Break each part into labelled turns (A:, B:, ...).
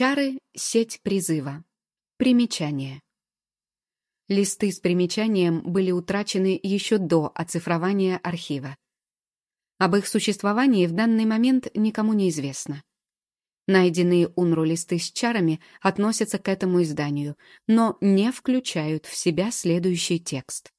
A: Чары — сеть призыва. Примечание. Листы с примечанием были утрачены еще до оцифрования архива. Об их существовании в данный момент никому не известно. Найденные Унру листы с чарами относятся к этому изданию, но не включают в себя следующий текст.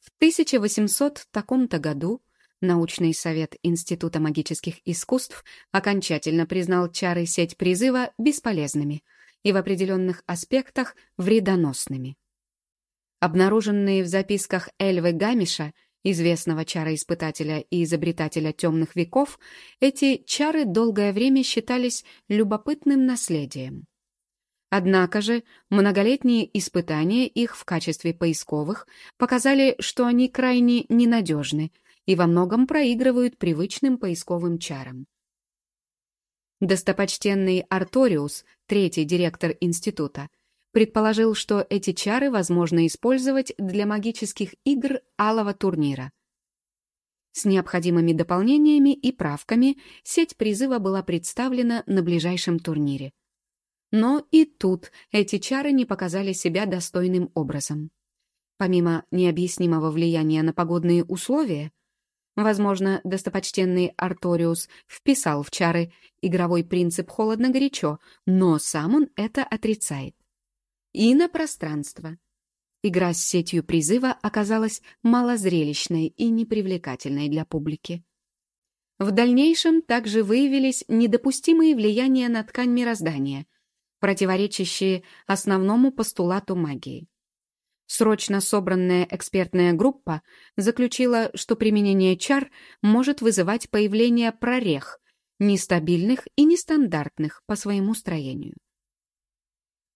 A: В 1800 таком-то году Научный совет Института магических искусств окончательно признал чары сеть призыва бесполезными и в определенных аспектах вредоносными. Обнаруженные в записках Эльвы Гамиша, известного чароиспытателя и изобретателя темных веков, эти чары долгое время считались любопытным наследием. Однако же многолетние испытания их в качестве поисковых показали, что они крайне ненадежны и во многом проигрывают привычным поисковым чарам. Достопочтенный Арториус, третий директор института, предположил, что эти чары возможно использовать для магических игр алого турнира. С необходимыми дополнениями и правками сеть призыва была представлена на ближайшем турнире. Но и тут эти чары не показали себя достойным образом. Помимо необъяснимого влияния на погодные условия, Возможно, достопочтенный Арториус вписал в чары игровой принцип холодно-горячо, но сам он это отрицает. И на пространство. Игра с сетью призыва оказалась малозрелищной и непривлекательной для публики. В дальнейшем также выявились недопустимые влияния на ткань мироздания, противоречащие основному постулату магии. Срочно собранная экспертная группа заключила, что применение чар может вызывать появление прорех, нестабильных и нестандартных по своему строению.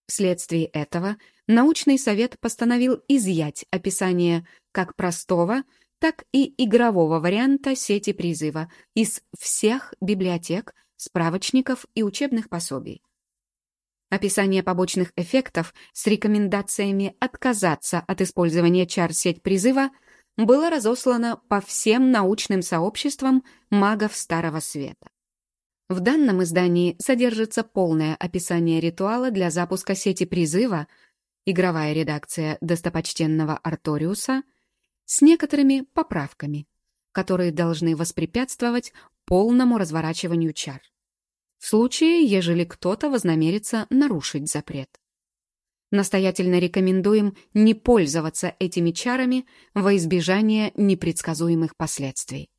A: Вследствие этого научный совет постановил изъять описание как простого, так и игрового варианта сети призыва из всех библиотек, справочников и учебных пособий. Описание побочных эффектов с рекомендациями отказаться от использования чар-сеть призыва было разослано по всем научным сообществам магов Старого Света. В данном издании содержится полное описание ритуала для запуска сети призыва, игровая редакция достопочтенного Арториуса, с некоторыми поправками, которые должны воспрепятствовать полному разворачиванию чар в случае, ежели кто-то вознамерится нарушить запрет. Настоятельно рекомендуем не пользоваться этими чарами во избежание непредсказуемых последствий.